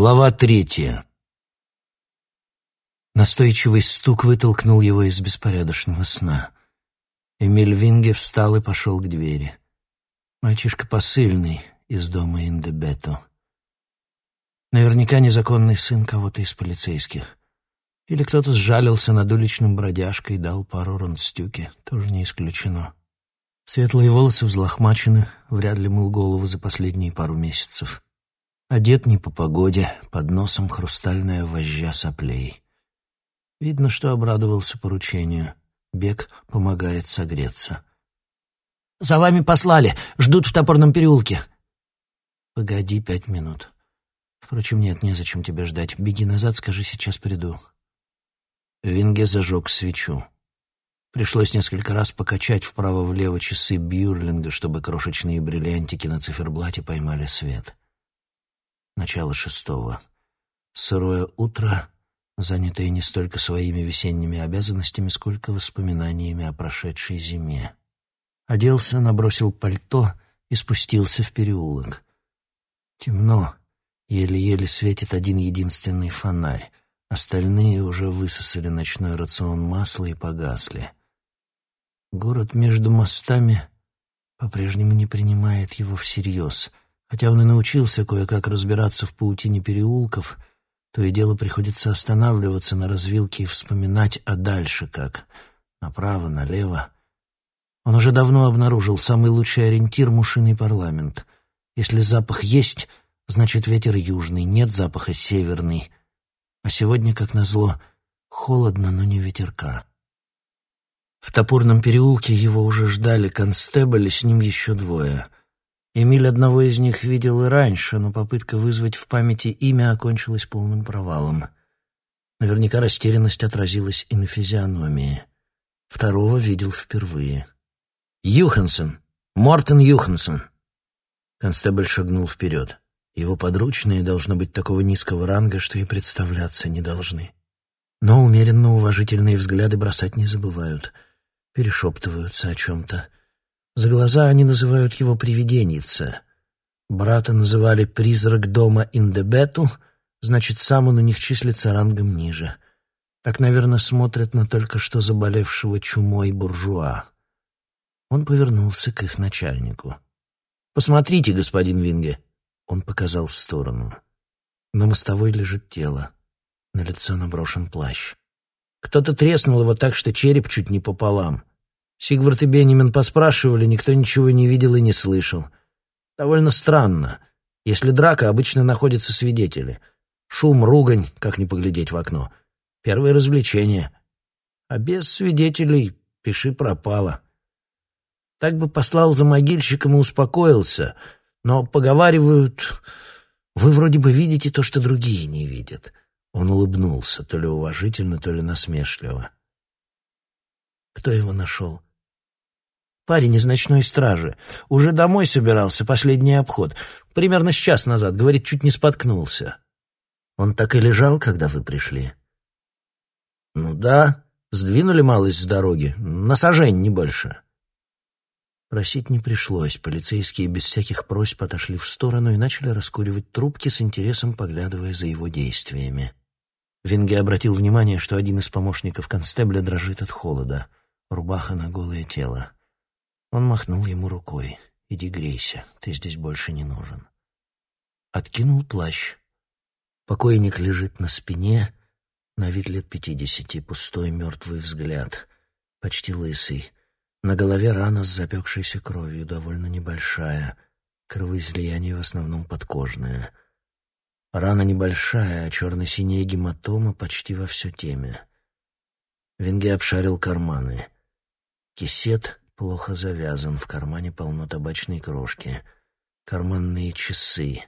Глава третья. Настойчивый стук вытолкнул его из беспорядочного сна. Эмиль Винге встал и пошел к двери. Мальчишка посыльный из дома Индебето. Наверняка незаконный сын кого-то из полицейских. Или кто-то сжалился над уличным бродяжкой и дал пару ронстюки. Тоже не исключено. Светлые волосы взлохмачены, вряд ли мыл голову за последние пару месяцев. Одет не по погоде, под носом хрустальная вожжа соплей. Видно, что обрадовался поручению. Бег помогает согреться. «За вами послали! Ждут в топорном переулке!» «Погоди пять минут. Впрочем, нет, незачем тебя ждать. Беги назад, скажи, сейчас приду». Винге зажег свечу. Пришлось несколько раз покачать вправо-влево часы Бьюрлинга, чтобы крошечные бриллиантики на циферблате поймали свет. Начало шестого. Сырое утро, занятое не столько своими весенними обязанностями, сколько воспоминаниями о прошедшей зиме. Оделся, набросил пальто и спустился в переулок. Темно, еле-еле светит один единственный фонарь. Остальные уже высосали ночной рацион масла и погасли. Город между мостами по-прежнему не принимает его всерьез — Хотя он и научился кое-как разбираться в паутине переулков, то и дело приходится останавливаться на развилке и вспоминать, а дальше как. Направо, налево. Он уже давно обнаружил самый лучший ориентир — мушиный парламент. Если запах есть, значит ветер южный, нет запаха северный. А сегодня, как назло, холодно, но не ветерка. В топорном переулке его уже ждали констебли, с ним еще двое — Эмиль одного из них видел и раньше, но попытка вызвать в памяти имя окончилась полным провалом. Наверняка растерянность отразилась и на физиономии. Второго видел впервые. «Юхансон! Мортен Юхансон!» Констебль шагнул вперед. Его подручные должны быть такого низкого ранга, что и представляться не должны. Но умеренно уважительные взгляды бросать не забывают. Перешептываются о чем-то. За глаза они называют его «привиденница». Брата называли «призрак дома Индебету», значит, сам он у них числится рангом ниже. Так, наверное, смотрят на только что заболевшего чумой буржуа. Он повернулся к их начальнику. «Посмотрите, господин Винге!» Он показал в сторону. На мостовой лежит тело. На лицо наброшен плащ. Кто-то треснул его так, что череп чуть не пополам. Сигвард и Бенjamin поспрашивали, никто ничего не видел и не слышал. Довольно странно. Если драка, обычно находятся свидетели. Шум, ругань, как не поглядеть в окно. Первое развлечение. А без свидетелей пиши пропало. Так бы послал за могильщиком и успокоился. Но поговаривают, вы вроде бы видите то, что другие не видят. Он улыбнулся, то ли уважительно, то ли насмешливо. Кто его нашел? Парень из ночной стражи. Уже домой собирался, последний обход. Примерно с час назад, говорит, чуть не споткнулся. Он так и лежал, когда вы пришли? Ну да, сдвинули малость с дороги. На сажень, не больше. Просить не пришлось. Полицейские без всяких просьб отошли в сторону и начали раскуривать трубки с интересом, поглядывая за его действиями. Винге обратил внимание, что один из помощников констебля дрожит от холода. Рубаха на голое тело. Он махнул ему рукой. «Иди грейся, ты здесь больше не нужен». Откинул плащ. Покойник лежит на спине, на вид лет пятидесяти, пустой мертвый взгляд, почти лысый. На голове рана с запекшейся кровью, довольно небольшая, кровоизлияние в основном подкожное. Рана небольшая, а черно-синяя гематома почти во все теме. Венге обшарил карманы. Кисет плохо завязан, в кармане полно табачной крошки, карманные часы,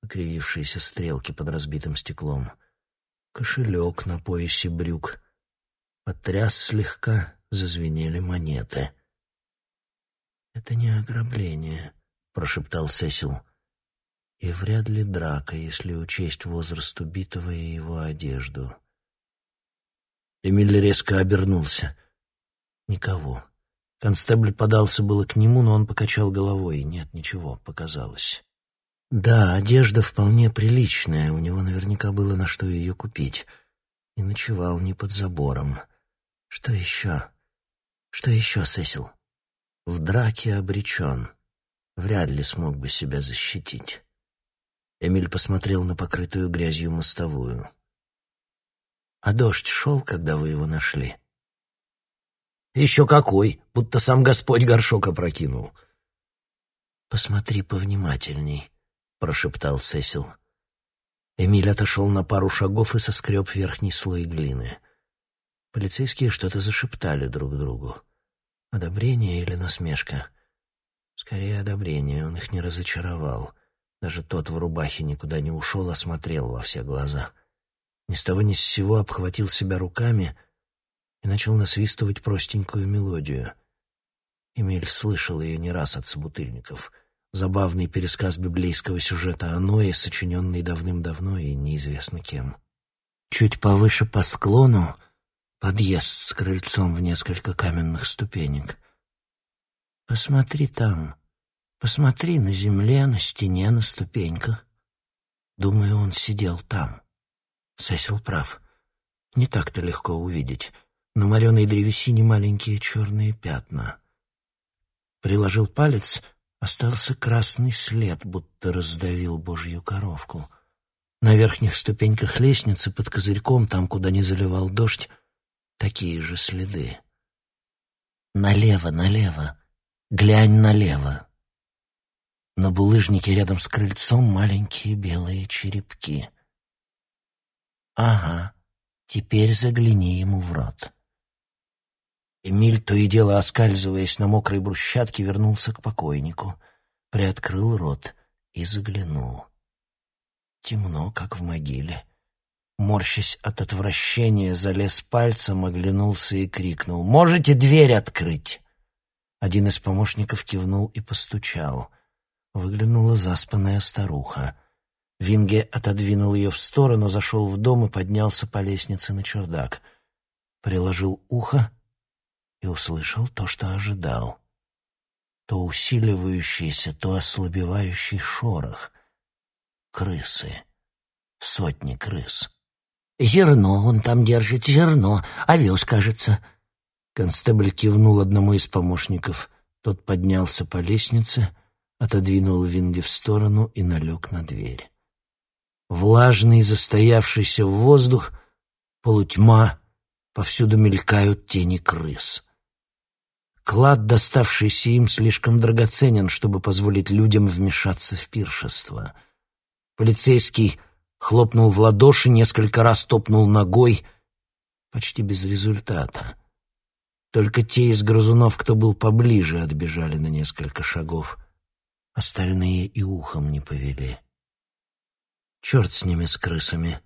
покривившиеся стрелки под разбитым стеклом, кошелек на поясе брюк. Потряс слегка, зазвенели монеты. «Это не ограбление», — прошептал Сесил. «И вряд ли драка, если учесть возраст убитого и его одежду». Эмиль резко обернулся. «Никого». Констебль подался было к нему, но он покачал головой. Нет, ничего, показалось. Да, одежда вполне приличная, у него наверняка было на что ее купить. И ночевал не под забором. Что еще? Что еще, Сесил? В драке обречен. Вряд ли смог бы себя защитить. Эмиль посмотрел на покрытую грязью мостовую. «А дождь шел, когда вы его нашли?» «Еще какой! Будто сам Господь горшок опрокинул!» «Посмотри повнимательней», прошептал Сесил. Эмиль отошел на пару шагов и соскреб верхний слой глины. Полицейские что-то зашептали друг другу. Одобрение или насмешка? Скорее, одобрение. Он их не разочаровал. Даже тот в рубахе никуда не ушел, а смотрел во все глаза. Ни с того ни с сего обхватил себя руками и начал насвистывать простенькую мелодию. Эмиль слышал ее не раз от собутыльников — забавный пересказ библейского сюжета о Ное, сочиненный давным-давно и неизвестно кем. Чуть повыше по склону подъезд с крыльцом в несколько каменных ступенек. Посмотри там, посмотри на земле, на стене, на ступеньках. Думаю, он сидел там. Сесил прав. Не так-то легко увидеть. На мореной древесине маленькие черные пятна. Приложил палец — Остался красный след, будто раздавил божью коровку. На верхних ступеньках лестницы под козырьком, там, куда не заливал дождь, такие же следы. Налево, налево, глянь налево. На булыжнике рядом с крыльцом маленькие белые черепки. Ага, теперь загляни ему в рот. Эмиль, то и дело оскальзываясь на мокрой брусчатке, вернулся к покойнику, приоткрыл рот и заглянул. Темно, как в могиле. Морщась от отвращения, залез пальцем, оглянулся и крикнул «Можете дверь открыть?» Один из помощников кивнул и постучал. Выглянула заспанная старуха. Винге отодвинул ее в сторону, зашел в дом и поднялся по лестнице на чердак. Приложил ухо и услышал то, что ожидал. То усиливающийся, то ослабевающий шорох. Крысы. Сотни крыс. «Зерно он там держит, зерно, овес, кажется». Констебль кивнул одному из помощников. Тот поднялся по лестнице, отодвинул Винги в сторону и налег на дверь. Влажный, застоявшийся воздух, полутьма, повсюду мелькают тени крыс. Клад, доставшийся им, слишком драгоценен, чтобы позволить людям вмешаться в пиршество. Полицейский хлопнул в ладоши, несколько раз топнул ногой, почти без результата. Только те из грызунов, кто был поближе, отбежали на несколько шагов. Остальные и ухом не повели. Черт с ними, с крысами.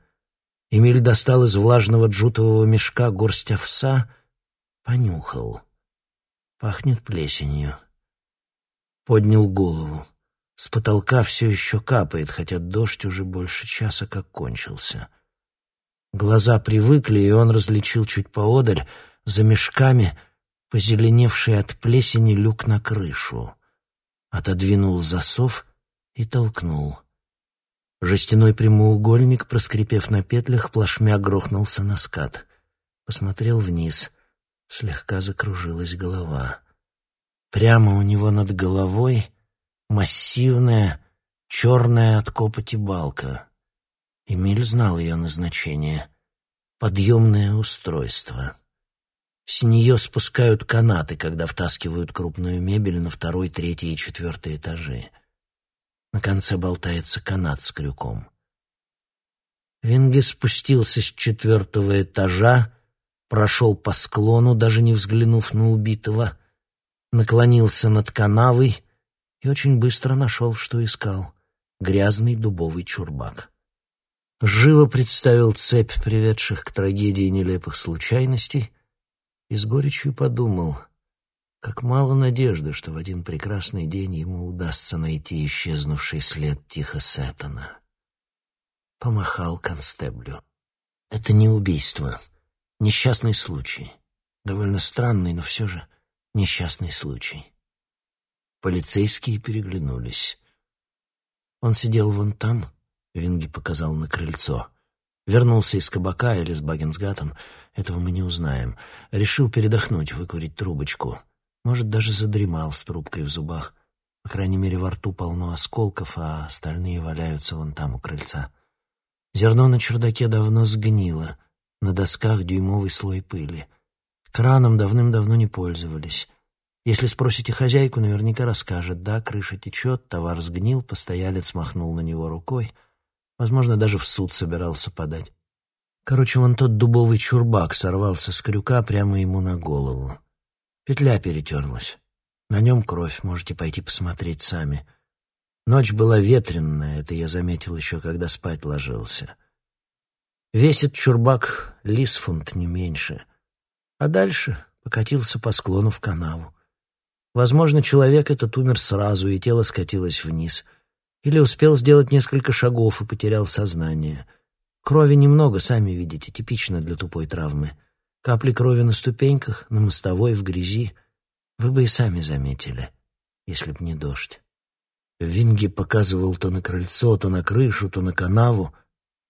Эмиль достал из влажного джутового мешка горсть овса, понюхал — Пахнет плесенью. Поднял голову. С потолка все еще капает, хотя дождь уже больше часа как кончился. Глаза привыкли, и он различил чуть поодаль, за мешками, позеленевший от плесени люк на крышу. Отодвинул засов и толкнул. Жестяной прямоугольник, проскрипев на петлях, плашмя грохнулся на скат. Посмотрел вниз. Слегка закружилась голова. Прямо у него над головой массивная, черная от копоти балка. Эмиль знал ее назначение — подъемное устройство. С нее спускают канаты, когда втаскивают крупную мебель на второй, третий и четвертый этажи. На конце болтается канат с крюком. Винги спустился с четвертого этажа, прошел по склону, даже не взглянув на убитого, наклонился над канавой и очень быстро нашел, что искал — грязный дубовый чурбак. Живо представил цепь приведших к трагедии нелепых случайностей и с горечью подумал, как мало надежды, что в один прекрасный день ему удастся найти исчезнувший след Тихо Сеттона. Помахал констеблю. «Это не убийство», Несчастный случай. Довольно странный, но все же несчастный случай. Полицейские переглянулись. Он сидел вон там, Винги показал на крыльцо. Вернулся из кабака или с Багенсгаттен, этого мы не узнаем. Решил передохнуть, выкурить трубочку. Может, даже задремал с трубкой в зубах. По крайней мере, во рту полно осколков, а остальные валяются вон там у крыльца. Зерно на чердаке давно сгнило. На досках дюймовый слой пыли. Краном давным-давно не пользовались. Если спросите хозяйку, наверняка расскажет. Да, крыша течет, товар сгнил, постоялец махнул на него рукой. Возможно, даже в суд собирался подать. Короче, вон тот дубовый чурбак сорвался с крюка прямо ему на голову. Петля перетерлась. На нем кровь, можете пойти посмотреть сами. Ночь была ветренная, это я заметил еще, когда спать ложился. Весит чурбак лисфунт не меньше. А дальше покатился по склону в канаву. Возможно, человек этот умер сразу, и тело скатилось вниз. Или успел сделать несколько шагов и потерял сознание. Крови немного, сами видите, типично для тупой травмы. Капли крови на ступеньках, на мостовой, в грязи. Вы бы и сами заметили, если б не дождь. Винги показывал то на крыльцо, то на крышу, то на канаву,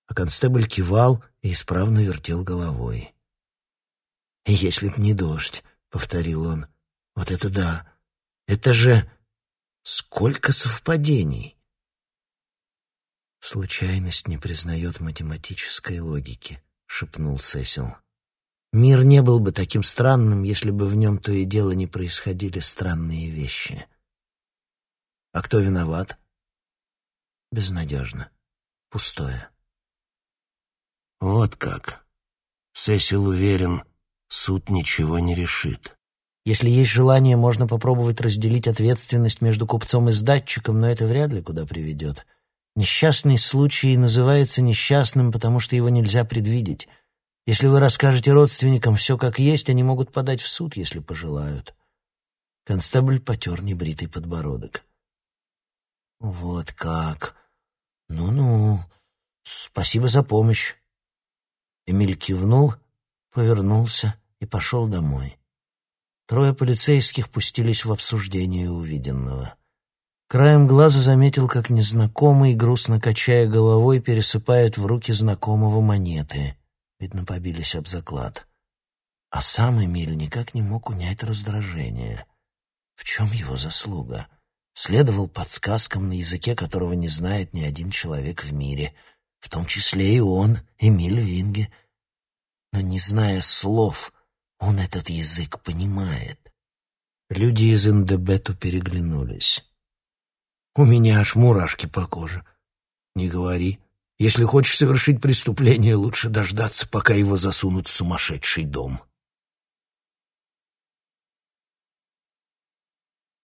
а констебль кивал и исправно вертел головой. «Если б не дождь», — повторил он, — «вот это да! Это же сколько совпадений!» «Случайность не признает математической логики», — шепнул Сесил. Мир не был бы таким странным, если бы в нем то и дело не происходили странные вещи. А кто виноват? Безнадежно. Пустое. Вот как. Сесил уверен, суд ничего не решит. Если есть желание, можно попробовать разделить ответственность между купцом и сдатчиком, но это вряд ли куда приведет. Несчастный случай называется несчастным, потому что его нельзя предвидеть — если вы расскажете родственникам все как есть, они могут подать в суд, если пожелают. Констебль потер небритый подбородок. Вот как. Ну-ну. Спасибо за помощь. Эмиль кивнул, повернулся и пошел домой. Трое полицейских пустились в обсуждение увиденного. Краем глаза заметил, как незнакомый, грустно качая головой, пересыпает в руки знакомого монеты — Видно, побились об заклад. А сам Эмиль никак не мог унять раздражение. В чем его заслуга? Следовал подсказкам на языке, которого не знает ни один человек в мире, в том числе и он, Эмиль Винге. Но не зная слов, он этот язык понимает. Люди из Индебету переглянулись. «У меня аж мурашки по коже». «Не говори», если хочешь совершить преступление, лучше дождаться, пока его засунут в сумасшедший дом.